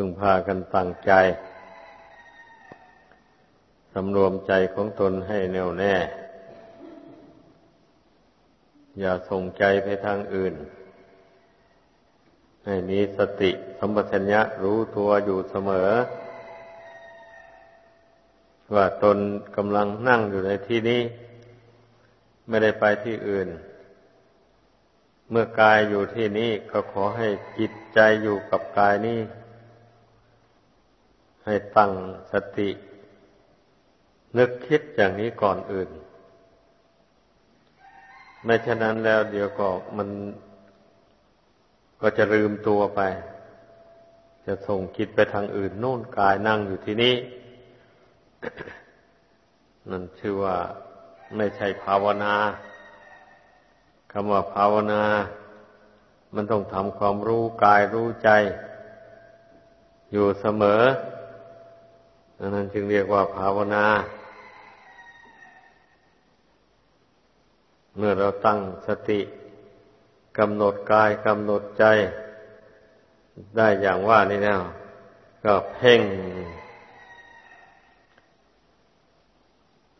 พึ่งพากันตั้งใจสำรวมใจของตนให้แน่วแน่ อย่าส่งใจไปทางอื่น ให้มีสติสัมปชัญญะรู้ตัวอยู่เสมอ ว่าตนกำลังนั่งอยู่ในที่นี้ ไม่ได้ไปที่อื่น เมื่อกายอยู่ที่นี้ก็ขอให้จิตใจอยู่กับกายนี้ ให้ตั้งสติ นึกคิดอย่างนี้ก่อนอื่น ไม่ฉะนั้นแล้วเดี๋ยวก็มันก็จะลืมตัวไป จะส่งคิดไปทางอื่นโน่นกายนั่งอยู่ที่นี้นั่นชื่อว่าไม่ใช่ภาวนาคำว่าภาวนา มันต้องทำความรู้กายรู้ใจ อยู่เสมอ อันนั้นจึงเรียกว่าภาวนา เมื่อเราตั้งสติกำหนดกายกำหนดใจ ได้อย่างว่านี่แล้วก็เพ่ง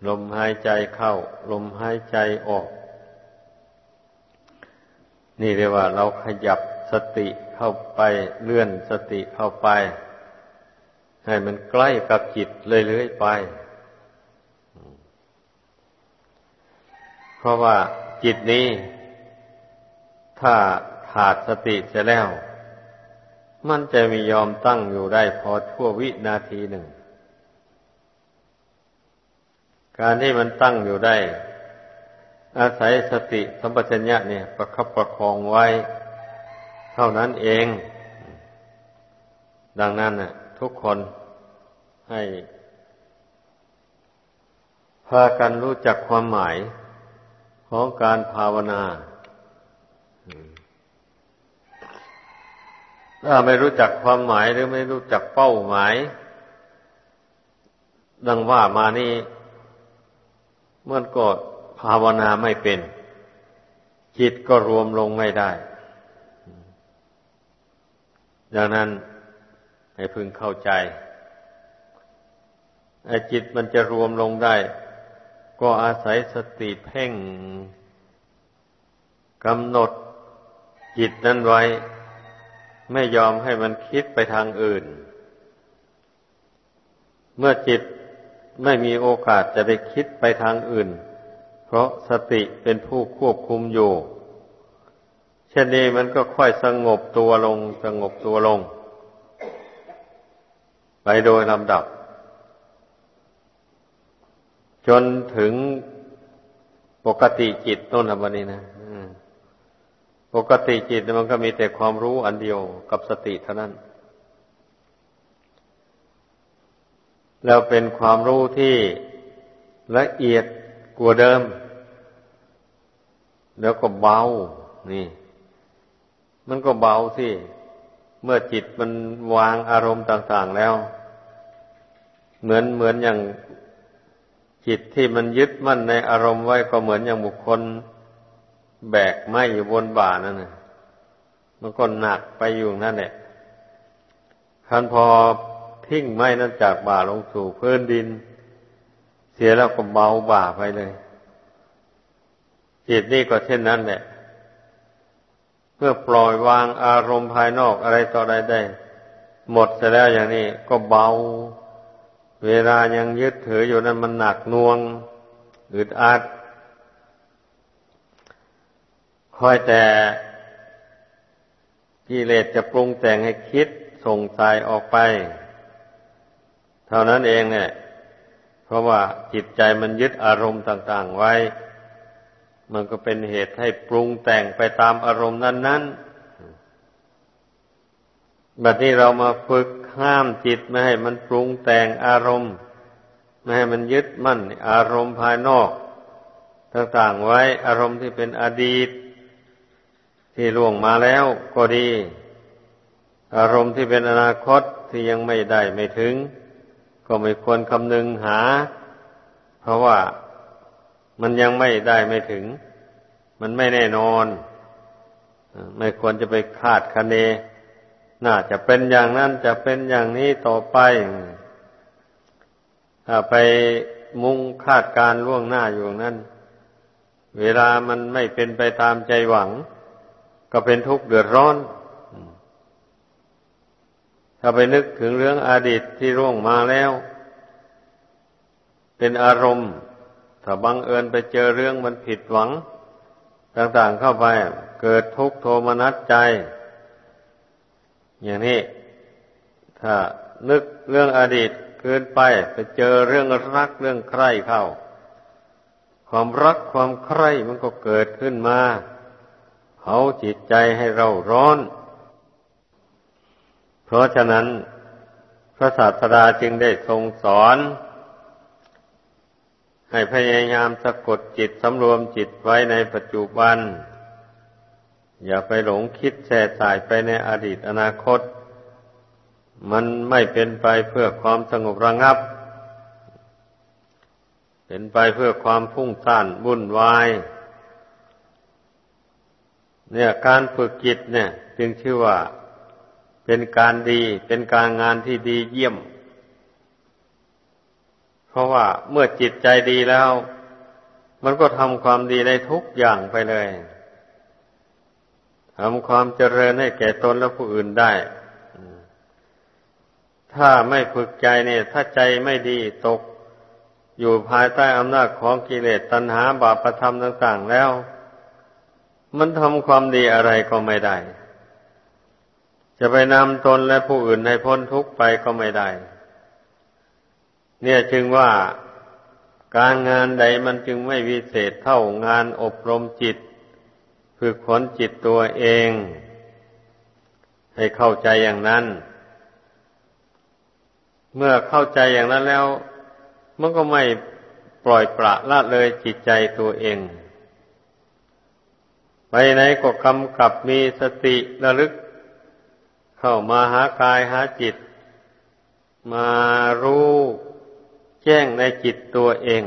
ลมหายใจเข้า ลมหายใจออก นี่เรียกว่าเราขยับสติเข้าไปเลื่อนสติเข้าไป ให้มันใกล้กับจิตเรื่อยๆไป เพราะว่าจิตนี้ ถ้าขาดสติเสียแล้ว มันจะมียอมตั้งอยู่ได้พอชั่ววินาทีหนึ่ง การที่มันตั้งอยู่ได้ อาศัยสติสัมปชัญญะเนี่ย ประคับประคองไว้ เท่านั้นเอง ดังนั้นน่ะ ทุกคน ให้พากันรู้จักความหมายของการภาวนา ถ้าไม่รู้จักความหมายหรือไม่รู้จักเป้าหมาย ดังว่ามานี่มันก็ภาวนาไม่เป็น จิตก็รวมลงไม่ได้ ดังนั้นให้พึงเข้าใจ จิตมันจะรวมลงได้ ก็อาศัยสติเพ่งกำหนดจิตนั้นไว้ ไม่ยอมให้มันคิดไปทางอื่น เมื่อจิตไม่มีโอกาสจะไปคิดไปทางอื่น เพราะสติเป็นผู้ควบคุมอยู่ เช่นนี้มันก็ค่อยสงบตัวลง สงบตัวลง ไปโดยลำดับ จนถึงปกติจิตต้นวันนี้นะปกติจิตมันก็มีแต่ความรู้อันเดียวกับสติเท่านั้น แล้วเป็นความรู้ที่ละเอียดกว่าเดิม แล้วก็เบา นี่ มันก็เบาสิ เมื่อจิตมันวางอารมณ์ต่าง ๆแล้ว เหมือนเหมือนอย่าง จิตที่มันยึดมั่นในอารมณ์ไว้ก็เหมือนอย่างบุคคล แบกไม้อยู่บนบ่านั่นนะมันก็หนักไปอยู่นั่นแหละคันพอทิ้งไม้นั้นจากบ่าลงสู่พื้นดิน เสียแล้วก็เบาบ่าไปเลย จิตนี่ก็เช่นนั้นแหละเมื่อปล่อยวางอารมณ์ภายนอกอะไรต่ออะไรได้ หมดเสร็จแล้วอย่างนี้ก็เบา เวลายังยึดถืออยู่นั้นมันหนักน่วงอึดอัดคอยแต่กิเลสจะปรุงแต่งให้คิดส่งสายออกไป เท่านั้นเองเนี่ย เพราะว่าจิตใจมันยึดอารมณ์ต่าง ๆไว้ มันก็เป็นเหตุให้ปรุงแต่งไปตามอารมณ์นั้น ๆ บัดนี้เรามาฝึก ห้ามจิตไม่ให้มันปรุงแต่งอารมณ์ ไม่ให้มันยึดมั่นอารมณ์ภายนอก ต่างๆไว้อารมณ์ที่เป็นอดีต ที่ล่วงมาแล้วก็ดี อารมณ์ที่เป็นอนาคตที่ยังไม่ได้ไม่ถึง ก็ไม่ควรคำนึงหา เพราะว่ามันยังไม่ได้ไม่ถึง มันไม่แน่นอน ไม่ควรจะไปคาดคะเน น่าจะเป็นอย่างนั้นจะเป็นอย่างนี้ต่อไป ถ้าไปมุ่งคาดการล่วงหน้าอยู่นั้น เวลามันไม่เป็นไปตามใจหวัง ก็เป็นทุกข์เดือดร้อน ถ้าไปนึกถึงเรื่องอดีตที่ร่วงมาแล้ว เป็นอารมณ์ ถ้าบังเอิญไปเจอเรื่องมันผิดหวัง ต่างๆเข้าไป เกิดทุกข์โทมนัสใจ อย่างนี้ ถ้านึกเรื่องอดีตเกินไปไปเจอเรื่องรักเรื่องใคร่เข้า ความรักความใคร่มันก็เกิดขึ้นมาเผาจิตใจให้เราร้อน เพราะฉะนั้น พระศาสดาจึงได้ทรงสอน ให้พยายามสะกดจิตสำรวมจิตไว้ในปัจจุบัน อย่าไปหลงคิดแส่สายไปในอดีตอนาคต มันไม่เป็นไปเพื่อความสงบระงับ เป็นไปเพื่อความพุ่งซ่านวุ่นวาย เนี่ยการฝึกจิตเนี่ย จึงชื่อว่าเป็นการดี เป็นการงานที่ดีเยี่ยม เพราะว่าเมื่อจิตใจดีแล้ว มันก็ทำความดีได้ทุกอย่างไปเลย ทำความเจริญให้แก่ตนและผู้อื่นได้ ถ้าไม่ฝึกใจเนี่ย ถ้าใจไม่ดีตก อยู่ภายใต้อำนาจของกิเลสตัณหาบาปธรรมต่างๆแล้ว มันทำความดีอะไรก็ไม่ได้ จะไปนำตนและผู้อื่นให้พ้นทุกข์ไปก็ไม่ได้ เนี่ยจึงว่าการงานใดมันจึงไม่วิเศษเท่างานอบรมจิต ฝึกฝนจิตตัวเอง ให้เข้าใจอย่างนั้น เมื่อเข้าใจอย่างนั้นแล้ว มันก็ไม่ปล่อยปละละเลยจิตใจตัวเอง ไปไหนก็กำกับมีสติระลึก เข้ามาหากายหาจิต มารู้แจ้งในจิตตัวเอง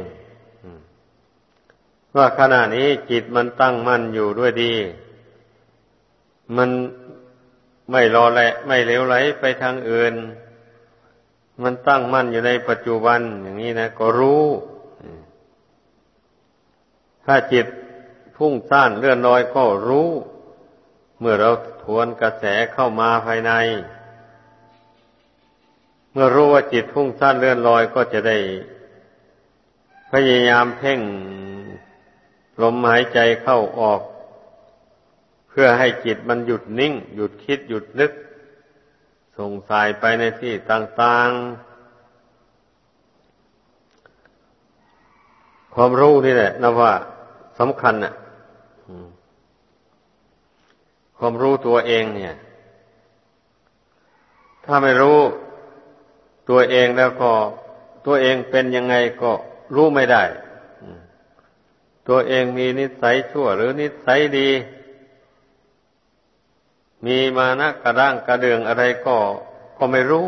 ว่าขณะนี้จิตมันตั้งมั่นอยู่ด้วยดี มันไม่รอแหละไม่เลวไหลไปทางอื่น มันตั้งมั่นอยู่ในปัจจุบันอย่างนี้นะ ก็รู้ ถ้าจิตพุ่งซ่านเลื่อนลอยก็รู้ เมื่อเราทวนกระแสเข้ามาภายใน เมื่อรู้ว่าจิตพุ่งซ่านเลื่อนลอยก็จะได้ พยายามเพ่ง ลมหายใจเข้าออก เพื่อให้จิตมันหยุดนิ่ง หยุดคิดหยุดนึก ส่งสายไปในที่ต่างๆ ความรู้นี่แหละนะว่าสำคัญน่ะความรู้ตัวเองเนี่ย ถ้าไม่รู้ตัวเองแล้วก็ ตัวเองเป็นยังไงก็รู้ไม่ได้ ตัวเองมีนิสัยชั่วหรือนิสัยดี มีมานะกระด้างกระเดืองอะไรก็ก็ไม่รู้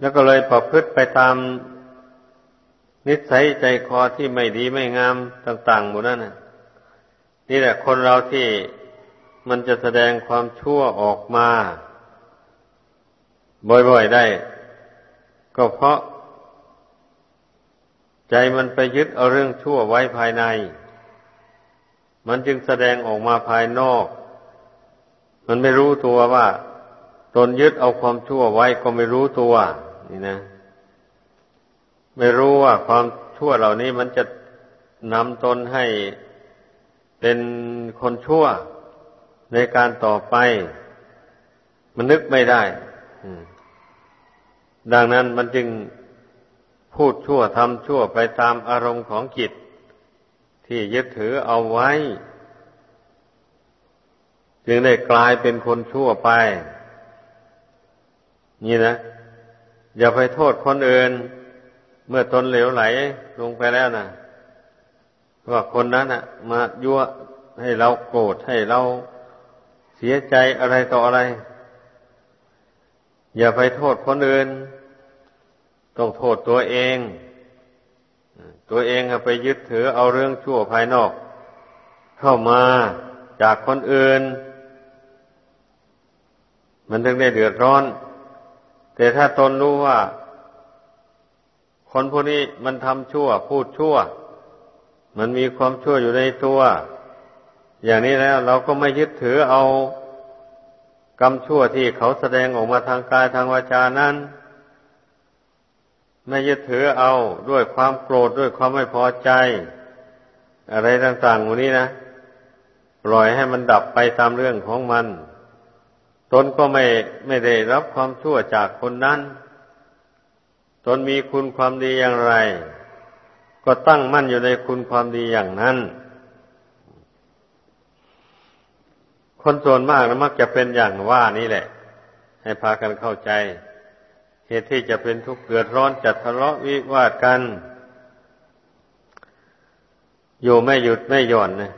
แล้วก็เลยประพฤติไปตามนิสัยใจคอที่ไม่ดีไม่งามต่างๆหมดนั่นนี่แหละคนเราที่มันจะแสดงความชั่วออกมา บ่อยๆได้ ก็เพราะ ใจมันไปยึดเอาเรื่องชั่วไว้ภายใน มันจึงแสดงออกมาภายนอก มันไม่รู้ตัวว่า ตนยึดเอาความชั่วไว้ก็ไม่รู้ตัว นี่นะ ไม่รู้ว่าความชั่วเหล่านี้มันจะนำตนให้เป็นคนชั่วในการต่อไป มันนึกไม่ได้ ดังนั้นมันจึง พูดชั่วทำชั่วไปตามอารมณ์ของจิต ที่ยึดถือเอาไว้ จึงได้กลายเป็นคนชั่วไป นี่นะ อย่าไปโทษคนอื่น เมื่อตนเหลวไหลลงไปแล้วนะว่าคนนั้นนะมายั่วให้เราโกรธให้เราเสียใจอะไรต่ออะไร อย่าไปโทษคนอื่น ต้องโทษตัวเอง ตัวเองไปยึดถือเอาเรื่องชั่วภายนอก เข้ามาจากคนอื่น มันถึงได้เดือดร้อน แต่ถ้าตนรู้ว่า คนพวกนี้มันทำชั่ว พูดชั่ว มันมีความชั่วอยู่ในตัว อย่างนี้แล้ว เราก็ไม่ยึดถือเอากรรมชั่วที่เขาแสดงออกมาทางกายทางวาจานั้น ไม่ยึดถือเอาด้วยความโกรธด้วยความไม่พอใจ อะไรต่างๆวันนี้นะปล่อยให้มันดับไปตามเรื่องของมัน ตนก็ไม่ไม่ได้รับความชั่วจากคนนั้น ตนมีคุณความดีอย่างไร ก็ตั้งมั่นอยู่ในคุณความดีอย่างนั้น คนส่วนมากนะมักจะเป็นอย่างว่านี่แหละ ให้พากันเข้าใจ เหตุที่จะเป็นทุกข์เกิดร้อนจะทะเลาะวิวาทกัน อยู่ไม่หยุดไม่หย่อนนะ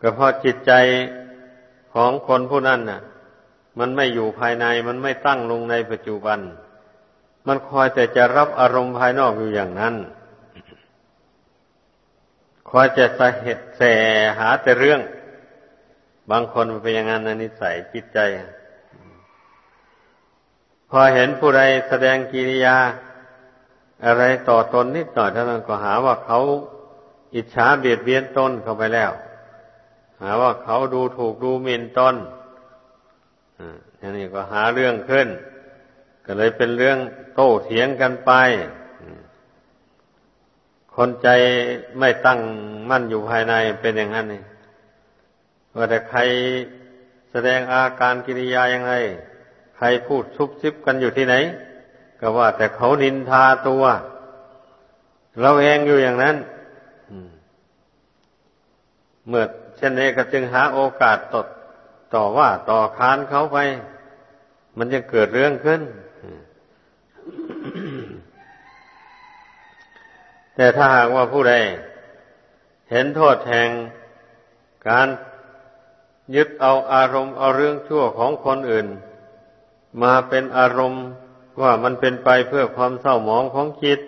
ก็เพราะจิตใจของคนผู้นั้นน่ะ มันไม่อยู่ภายในมันไม่ตั้งลงในปัจจุบัน มันคอยแต่จะรับอารมณ์ภายนอกอยู่อย่างนั้น คอยจะสะเหตุแสหาแต่เรื่อง บางคนมันเป็นอย่างนั้นนิสัยจิตใจ พอเห็นผู้ใดแสดงกิริยา อะไรต่อตนนิดหน่อยเท่านั้นก็หาว่าเขาอิจฉาเบียดเบียนตนเข้าไปแล้ว หาว่าเขาดูถูกดูหมิ่นตนอย่างนี้ก็หาเรื่องขึ้น ก็เลยเป็นเรื่องโต้เถียงกันไป คนใจไม่ตั้งมั่นอยู่ภายในเป็นอย่างนั้นนี่ว่าแต่ใครแสดงอาการกิริยาอย่างไร ใครพูดซุบซิบกันอยู่ที่ไหน ก็ว่า แต่เขานินทาตัว เราเองอยู่อย่างนั้นเมื่อเช่นนี้ก็จึงหาโอกาสตดต่อว่าต่อคานเขาไป มันจะเกิดเรื่องขึ้น แต่ถ้าหากว่าผู้ใด เห็นโทษแห่งการยึดเอาอารมณ์เอาเรื่องชั่วของคนอื่น มาเป็นอารมณ์ว่ามันเป็นไปเพื่อความเศร้าหมองของจิต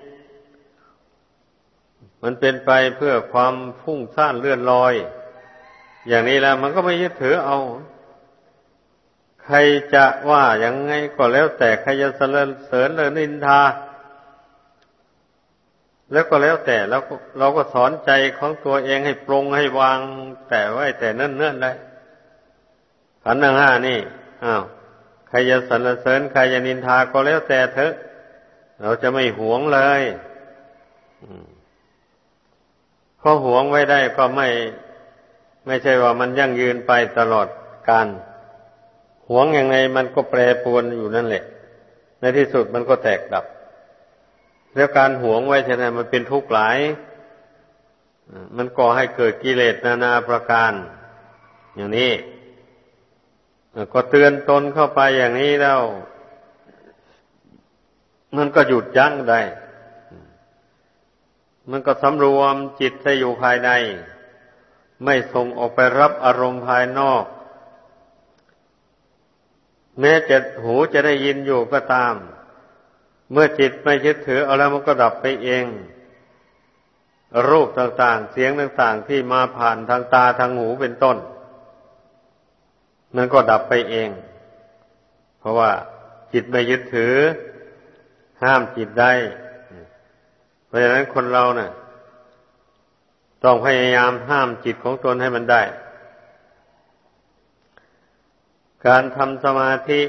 มันเป็นไปเพื่อความฟุ้งซ่านเลื่อนลอย อย่างนี้แล้วมันก็ไม่ยึดถือเอา ใครจะว่ายังไงก็แล้วแต่ใครจะเสริญเสริญเลยนินทา แล้วก็แล้วแต่แล้วเราก็สอนใจของตัวเองให้ปรงให้วาง แต่ไว้แต่เนิ่นๆเลยขันธ์ห้านี่อ้าว ใครจะสรรเสริญใครจะนินทาก็แล้วแต่เถอะ เราจะไม่หวงเลยเพราะหวงไว้ได้ก็ไม่ ไม่ใช่ว่ามันยั่งยืนไปตลอดการหวงยังไงมันก็แปรปรวนอยู่นั่นแหละ ในที่สุดมันก็แตกดับ แล้วการหวงไว้เท่านั้นมันเป็นทุกข์หลายมันก่อให้เกิดกิเลสนานาประการ อย่างนี้ ก็เตือนตนเข้าไปอย่างนี้แล้ว มันก็หยุดยั้งได้ มันก็สำรวมจิตให้อยู่ภายใน ไม่ส่งออกไปรับอารมณ์ภายนอก แม้จะหูจะได้ยินอยู่ก็ตาม เมื่อจิตไม่ยึดถือเอาแล้วมันก็ดับไปเอง รูปต่างๆ เสียงต่างๆ ที่มาผ่านทางตาทางหูเป็นต้น มันก็ดับไปเอง เพราะว่าจิตไม่ยึดถือ ห้ามจิตได้ เพราะฉะนั้นคนเราเนะ่ะ ต้องพยายามห้ามจิตของตนให้มันได้ การทำสมาธิ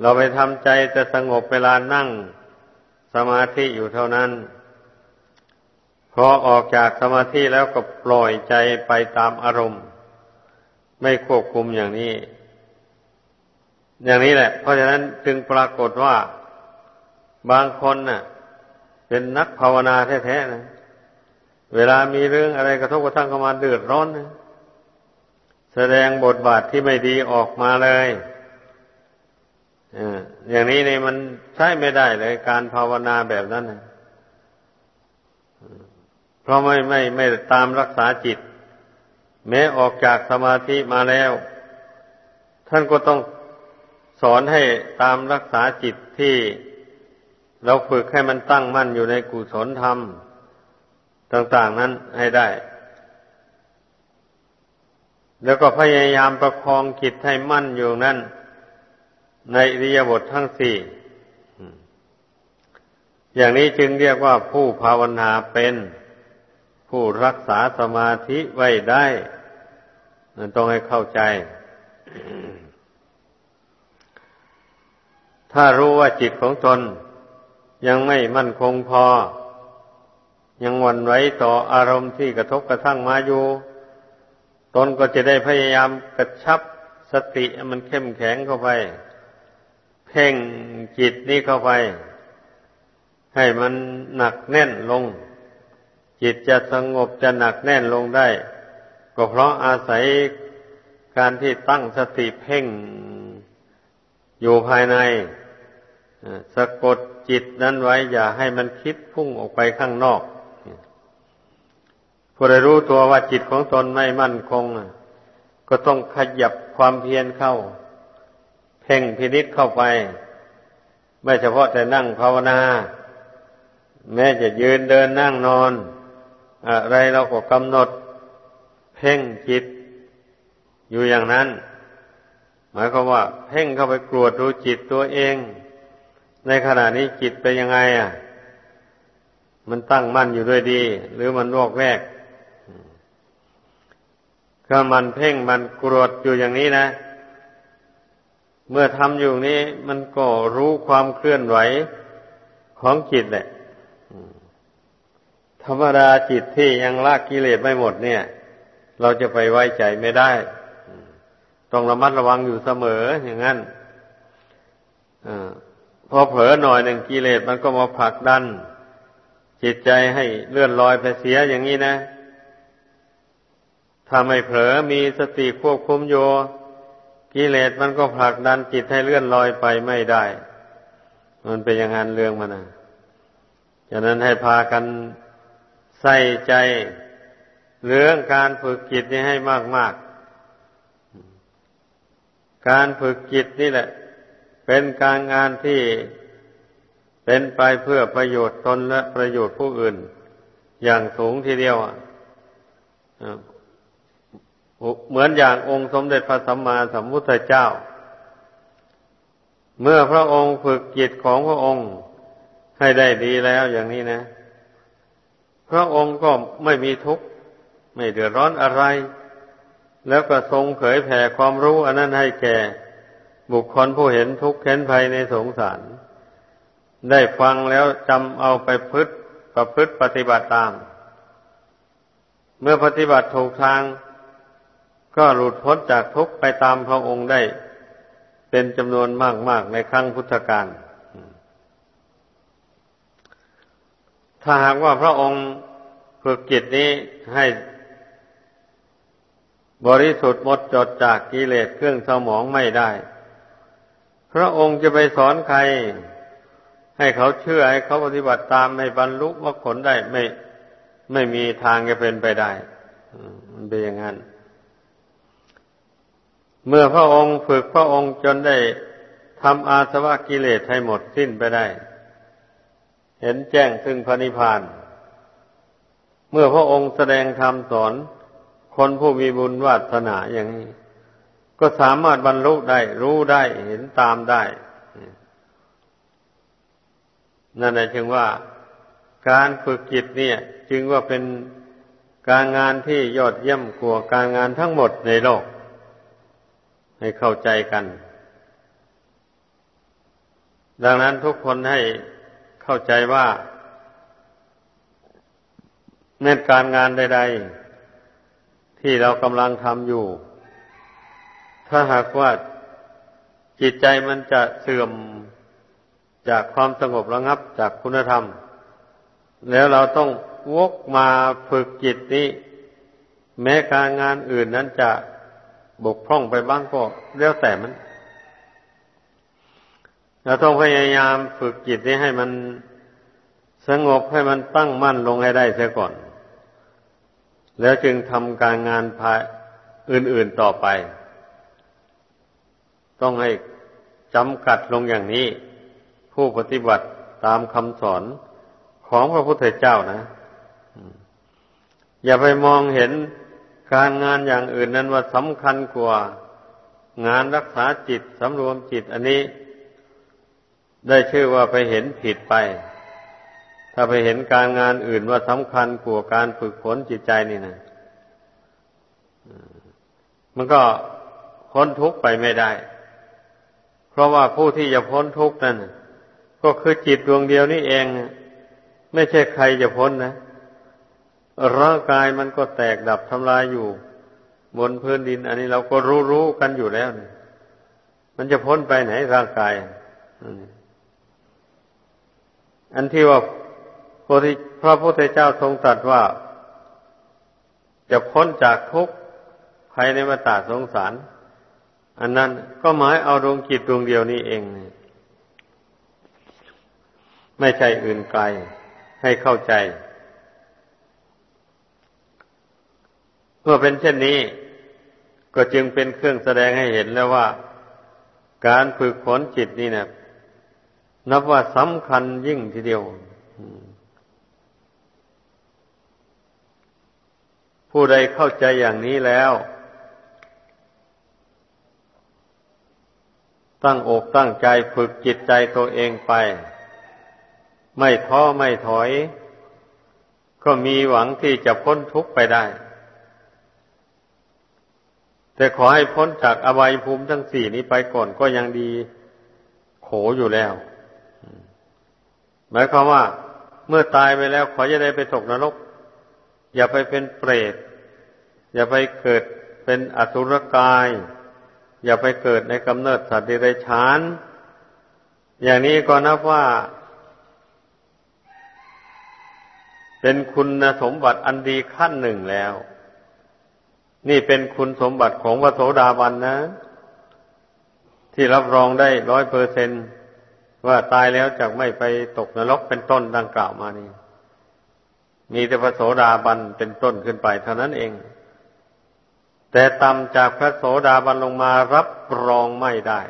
เราไปทำใจจะสงบเวลานั่งสมาธิอยู่เท่านั้น พอออกจากสมาธิแล้วก็ปล่อยใจไปตามอารมณ์ ไม่ควบคุมอย่างนี้ อย่างนี้แหละ เพราะฉะนั้นจึงปรากฏว่าบางคนน่ะ เป็นนักภาวนาแท้ๆนะเวลามีเรื่องอะไรกระทบกระทั่งเข้ามาเดือดร้อนนะแสดงบทบาทที่ไม่ดีออกมาเลยอย่างนี้เนี่ยมันใช้ไม่ได้เลย การภาวนาแบบนั้นนะเพราะไม่ไม่ไม่ตามรักษาจิต แม้ออกจากสมาธิมาแล้ว ท่านก็ต้องสอนให้ตามรักษาจิตที่เราฝึกให้มันตั้งมั่นอยู่ในกุศลธรรม ต่าง ๆนั้นให้ได้ แล้วก็พยายามประคองจิตให้มั่นอยู่นั่นในอริยบททั้งสี่ อย่างนี้จึงเรียกว่าผู้ภาวนาเป็น ผู้รักษาสมาธิไว้ได้นั่นต้องให้เข้าใจ ถ้ารู้ว่าจิตของตน ยังไม่มั่นคงพอ ยังวันไหวต่ออารมณ์ที่กระทบกระทั่งมาอยู่ตนก็จะได้พยายามกระชับสติมันเข้มแข็งเข้าไป เพ่งจิตนี้เข้าไป ให้มันหนักแน่นลง จิตจะสงบจะหนักแน่นลงได้ ก็เพราะอาศัยการที่ตั้งสติเพ่งอยู่ภายในสะกดจิตนั้นไว้ อย่าให้มันคิดพุ่งออกไปข้างนอกผู้ใดรู้ตัวว่าจิตของตนไม่มั่นคง ก็ต้องขยับความเพียรเข้า เพ่งพินิษเข้าไป ไม่เฉพาะแต่นั่งภาวนา แม้จะยืนเดินนั่งนอน อะไรเราก็กำหนด เพ่งจิต อยู่อย่างนั้น หมายความว่า เพ่งเข้าไปกรวดดูจิตตัวเอง ในขณะนี้จิตเป็นยังไงอะ มันตั้งมั่นอยู่ด้วยดี หรือมันวอกแวกก็มันเพ่งมันกรวดอยู่อย่างนี้นะ เมื่อทำอยู่นี้ มันก็รู้ความเคลื่อนไหวของจิตแหละ ธรรมดาจิตที่ยังละกกิเลสไม่หมดเนี่ย เราจะไปไว้ใจไม่ได้ ต้องระมัดระวังอยู่เสมออย่างนั้นพอเผลอหน่อยหนึ่งกิเลสมันก็มาผลักดัน จิตใจให้เลื่อนลอยไปเสียอย่างนี้นะถ้าไม่เผลอมีสติควบคุมโยกิเลสมันก็ผลักดันจิตให้เลื่อนลอยไปไม่ได้ มันเป็นอย่างนั้นเรื่องมันนะฉะนั้นให้พากัน ใส่ใจ เรื่องการฝึกจิตนี้ให้มาก ๆ การฝึกจิตนี่แหละ เป็นการงานที่เป็นไปเพื่อประโยชน์ตนและประโยชน์ผู้อื่น อย่างสูงทีเดียวเหมือนอย่างองค์สมเด็จพระสัมมาสัมพุทธเจ้า เมื่อพระองค์ฝึกจิตของพระองค์ให้ได้ดีแล้วอย่างนี้นะ ระองค์ก็ไม่มีทุกข์ไม่เดือดร้อนอะไร แล้วก็ทรงเผยแผ่ความรู้อันนั้นให้แก่ บุคคลผู้เห็นทุกข์เห็นภัยในสงสาร ได้ฟังแล้วจำเอาไปพฤติประพฤติปฏิบัติตาม เมื่อปฏิบัติถูกทาง ก็หลุดพ้นจากทุกข์ไปตามพระองค์ได้ เป็นจำนวนมากๆในครั้งพุทธกาล ถ้าหากว่าพระองค์ฝึกจิตนี้ให้ บริสุทธิ์หมดจดจากกิเลสเครื่องสมองไม่ได้ พระองค์จะไปสอนใคร ให้เขาเชื่อให้เขาปฏิบัติตามให้บรรลุมรรคผลได้ไม่ไม่มีทางจะเป็นไปได้มันเป็นอย่างนั้น เมื่อพระองค์ฝึกพระองค์จนได้ทำอาสวะกิเลสให้หมดสิ้นไปได้ เห็นแจ้งซึ่งพระนิพพาน เมื่อพระองค์แสดงธรรมสอน คนผู้มีบุญวาสนาอย่างนี้ ก็สามารถบรรลุได้ รู้ได้เห็นตามได้ นั่นหมายถึงว่าการฝึกจิตเนี่ย จึงว่าเป็นการงานที่ยอดเยี่ยมกว่าการงานทั้งหมดในโลก ให้เข้าใจกัน ดังนั้นทุกคนให้ เข้าใจว่าเน้นการงานใด ๆ ที่เรากำลังทำอยู่ ถ้าหากว่าจิตใจมันจะเสื่อมจากความสงบระงับจากคุณธรรม แล้วเราต้องวกมาฝึกจิตนี้ แม้การงานอื่นนั้นจะบกพร่องไปบ้างก็แล้วแต่มัน เราต้องพยายามฝึกจิตนี้ให้มันสงบให้มันตั้งมั่นลงให้ได้เสียก่อน แล้วจึงทำการงานภายอื่นๆต่อไป ต้องให้จำกัดลงอย่างนี้ ผู้ปฏิบัติตามคำสอนของพระพุทธเจ้านะ อย่าไปมองเห็นการงานอย่างอื่นนั้นว่าสำคัญกว่า งานรักษาจิตสำรวมจิตอันนี้ ได้ชื่อว่าไปเห็นผิดไป ถ้าไปเห็นการงานอื่นว่าสำคัญกว่าการฝึกฝนจิตใจนี่นะมันก็พ้นทุกข์ไปไม่ได้ เพราะว่าผู้ที่จะพ้นทุกข์นั่นก็คือจิตดวงเดียวนี่เอง ไม่ใช่ใครจะพ้นนะ ร่างกายมันก็แตกดับทำลายอยู่ บนพื้นดิน อันนี้เราก็รู้รู้กันอยู่แล้ว มันจะพ้นไปไหนร่างกายอั อันที่ว่าพระพุทธเจ้าทรงตรัสว่า จะพ้นจากทุกข์ภายในวัฏสงสาร อันนั้นก็หมายเอาดวงจิตดวงเดียวนี้เองไม่ใช่อื่นไกลให้เข้าใจ เมื่อเป็นเช่นนี้ ก็จึงเป็นเครื่องแสดงให้เห็นแล้วว่า การฝึกฝนจิตนี่เนะ นับว่าสำคัญยิ่งทีเดียว ผู้ใดเข้าใจอย่างนี้แล้ว ตั้งอกตั้งใจฝึกจิตใจตัวเองไป ไม่ท้อไม่ถอย ก็มีหวังที่จะพ้นทุกข์ไปได้ แต่ขอให้พ้นจากอบายภูมิทั้งสี่นี้ไปก่อนก็ยังดี โขอยู่แล้ว หมายความว่า เมื่อตายไปแล้วขอจะได้ไปตกนรก อย่าไปเป็นเปรต อย่าไปเกิดเป็นอสุรกาย อย่าไปเกิดในกำเนิดสัตว์เดรัจฉานอย่างนี้ก็นับว่า เป็นคุณสมบัติอันดีขั้นหนึ่งแล้ว นี่เป็นคุณสมบัติของพระโสดาบันนะ ที่รับรองได้ร้อยเปอร์เซ็น ว่าตายแล้วจะไม่ไปตกนรกเป็นต้นดังกล่าวมานี่มีแต่พระโสดาบันเป็นต้นขึ้นไปเท่านั้นเอง แต่ต่ำจากพระโสดาบันลงมารับรองไม่ได้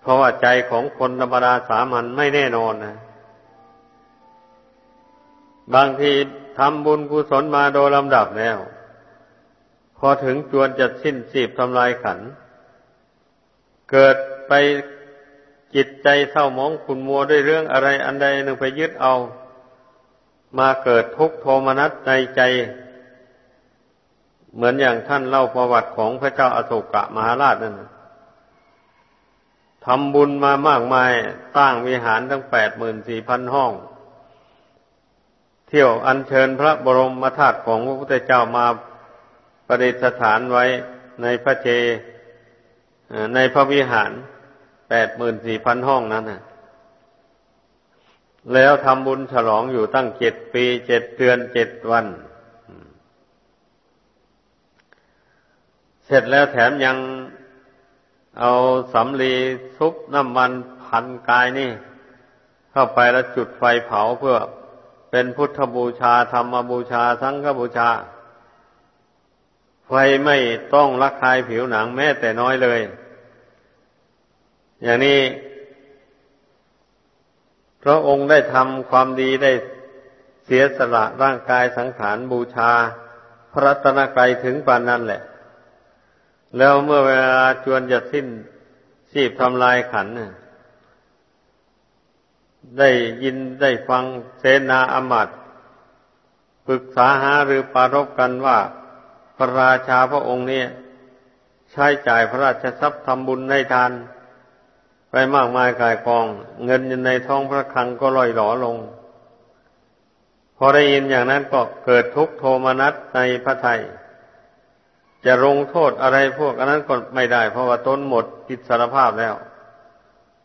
เพราะว่าใจของคนธรรมดาสามัญไม่แน่นอนนะ บางทีทำบุญกุศลมาโดยลำดับแล้ว พอถึงจวนจะสิ้นสีบทำลายขัน เกิดไปจิตใจเศร้าหมองขุนมัวด้วยเรื่องอะไรอันใดหนึ่งไปยึดเอา มาเกิดทุกขโทมนัสในใจ เหมือนอย่างท่านเล่าประวัติของพระเจ้าอโศกะมหาราชนั่นทำบุญมามากมายตั้งวิหารทั้งแปดหมื่นสี่พันห้อง เที่ยวอัญเชิญพระบรมธาตุของพระพุทธเจ้ามาประดิษฐานไว้ในพระเจ ในพระวิหารแปดหมื่นสี่พันห้องนั้นนะแล้วทำบุญฉลองอยู่ตั้งเจ็ดปีเจ็ดเดือนเจ็ดวัน เสร็จแล้วแถมยังเอาสำลีซุปน้ำมันพันกายนี่ เข้าไปแล้วจุดไฟเผาเพื่อเป็นพุทธบูชาธรรมบูชา สังฆบูชา ไฟไม่ต้องรักคายผิวหนังแม้แต่น้อยเลย อย่างนี้พระองค์ได้ทำความดีได้เสียสละร่างกายสังขารบูชา พระตนกรัยถึงปานนั้นแหละ แล้วเมื่อเวลาจวนจะสิ้นชีพทำลายขันได้ยินได้ฟังเสนาอมาตปรึกษาหาหรือปารบกันว่า พระราชาพระองค์เนี่ย ใช้จ่ายพระราชทรัพย์ทำบุญให้ทาน ไปมากมายกายกอง เงินในท้องพระคลังก็ลอยหลอลง พอได้ยินอย่างนั้นก็เกิดทุกโทมนัสในพระไทย จะลงโทษอะไรพวกอันนั้นก็ไม่ได้ เพราะว่าตนหมดอิสรภาพแล้ว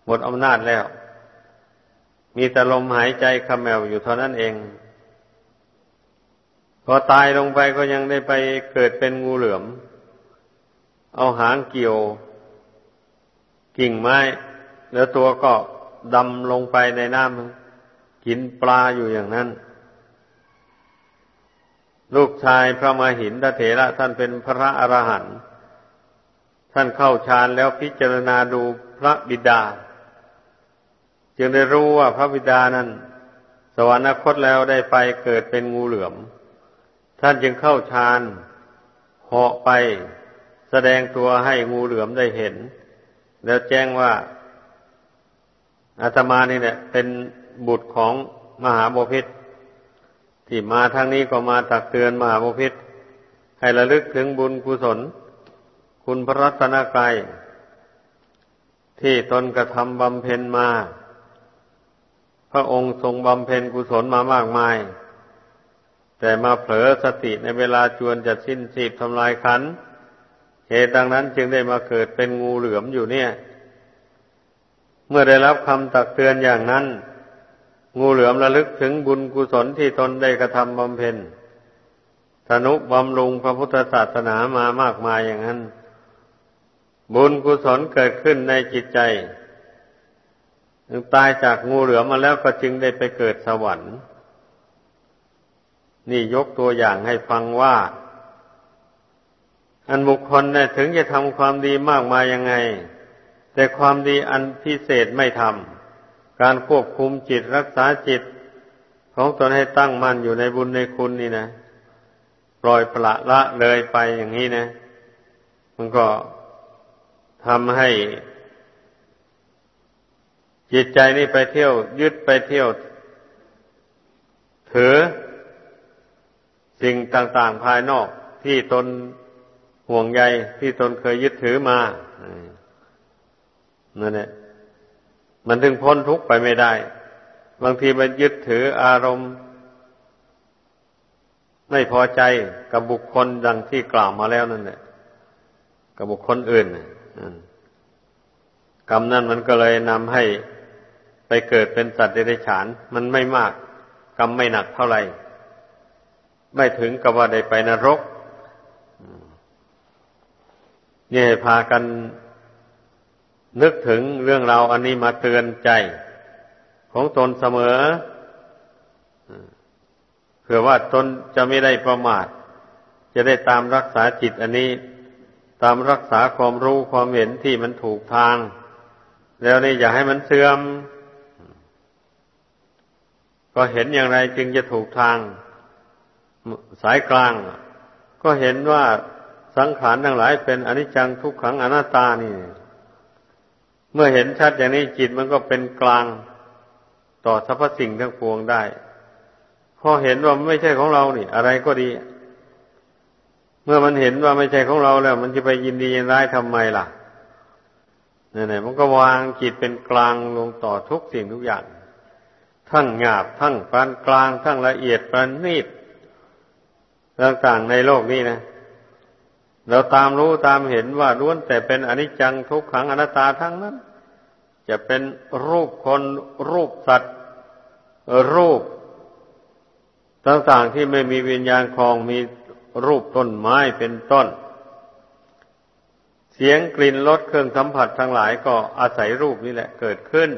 หมดอำนาจแล้ว มีแต่ลมหายใจขมแมวอยู่เท่านั้นเอง พอตายลงไปก็ยังได้ไปเกิดเป็นงูเหลือม เอาหางเกี่ยว กิ่งไม้ แล้วตัวก็ดำลงไปในน้ำกินปลาอยู่อย่างนั้น ลูกชายพระมหินทเถระท่านเป็นพระอรหันต์ท่านเข้าฌานแล้วพิจารณาดูพระบิดา จึงได้รู้ว่าพระบิดานั้น สวรรคตแล้วได้ไปเกิดเป็นงูเหลือม ท่านจึงเข้าฌานเหาะไปแสดงตัวให้งูเหลือมได้เห็น แล้วแจ้งว่าอาตมานี่แหละเป็นบุตรของมหาโมพิษที่มาทางนี้ก็มาตักเตือนมหาโมพิษให้ระลึกถึงบุญกุศล คุณพระรัตนกรัยที่ตนกระทำบำเพ็ญมา พระองค์ทรงบำเพ็ญกุศลมามากมาย แต่มาเผลอสติในเวลาจวนจะสิ้นสีบทำลายขัน เหตุดังนั้นจึงได้มาเกิดเป็นงูเหลือมอยู่เนี่ย เมื่อได้รับคำตักเตือนอย่างนั้น งูเหลือมระลึกถึงบุญกุศลที่ตนได้กระทำบำเพ็ญธนุบำรุงพระพุทธศาสนามามากมายอย่างนั้น บุญกุศลเกิดขึ้นในจิตใจตายจากงูเหลือมมาแล้วก็จึงได้ไปเกิดสวรรค์ นี่ยกตัวอย่างให้ฟังว่า อันบุคคลเนี่ยถึงจะทำความดีมากมายยังไง แต่ความดีอันพิเศษไม่ทำการควบคุมจิตรักษาจิต ของตนให้ตั้งมั่นอยู่ในบุญในคุณนี่นะปล่อยปละละเลยไปอย่างนี้นะ มันก็ทำให้จิตใจนี่ไปเที่ยว ยึดไปเที่ยว ถือ สิ่งต่างๆภายนอกที่ตนห่วงใยที่ตนเคยยึดถือมานั่นแหละมันถึงพ้นทุกข์ไปไม่ได้ บางทีมันยึดถืออารมณ์ ไม่พอใจกับบุคคลดังที่กล่าวมาแล้วนั่นแหละกับบุคคลอื่นกรรมนั้นมันก็เลยนำให้ไปเกิดเป็นสัตว์เดรัจฉาน มันไม่มาก กรรมไม่หนักเท่าไหร่ ไม่ถึงกับว่าได้ไปนรกนี่ให้พากันนึกถึงเรื่องราวอันนี้มาเตือนใจ ของตนเสมอเผื่อว่าตนจะไม่ได้ประมาท จะได้ตามรักษาจิตอันนี้ ตามรักษาความรู้ความเห็นที่มันถูกทาง แล้วนี่อย่าให้มันเสื่อม ก็เห็นอย่างไรจึงจะถูกทาง สายกลาง ก็เห็นว่าสังขารทั้งหลายเป็นอนิจจังทุกขังอนัตตานี่ เมื่อเห็นชัดอย่างนี้จิตมันก็เป็นกลางต่อสรรพสิ่งทั้งปวงได้ พอเห็นว่าไม่ใช่ของเรานี่ อะไรก็ดี เมื่อมันเห็นว่าไม่ใช่ของเราแล้ว มันจะไปยินดียินร้ายทำไมล่ะเนี่ยมันก็วางจิตเป็นกลางลงต่อทุกสิ่งทุกอย่าง ทั้งหยาบทั้งปานกลาง ทั้งละเอียดปานนิด ต่างๆในโลกนี้นะ เราตามรู้ตามเห็นว่าล้วนแต่เป็นอนิจจังทุกขังอนัตตาทั้งนั้น จะเป็นรูปคนรูปสัตว์ รูป ต่างๆที่ไม่มีวิญญาณคลองมีรูปต้นไม้เป็นต้น เสียงกลิ่นรสเครื่องสัมผัสทั้งหลายก็อาศัยรูปนี่แหละเกิดขึ้น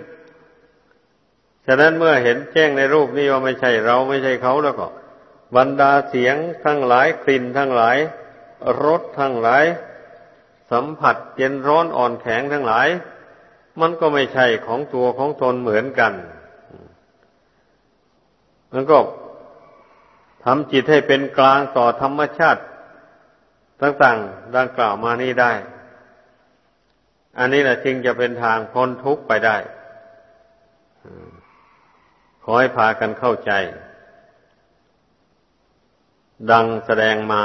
ฉะนั้นเมื่อเห็นแจ้งในรูปนี้ว่าไม่ใช่เราไม่ใช่เขาแล้วก็ บรรดาเสียงทั้งหลายกลิ่นทั้งหลายรสทั้งหลาย สัมผัสเย็นร้อนอ่อนแข็งทั้งหลาย มันก็ไม่ใช่ของตัวของตนเหมือนกัน มันก็ทำจิตให้เป็นกลางต่อธรรมชาติ ต่างๆดังกล่าวมานี้ได้ อันนี้แหละจึงจะเป็นทางพ้นทุกข์ไปได้ ขอให้พากันเข้าใจ ดังแสดงมา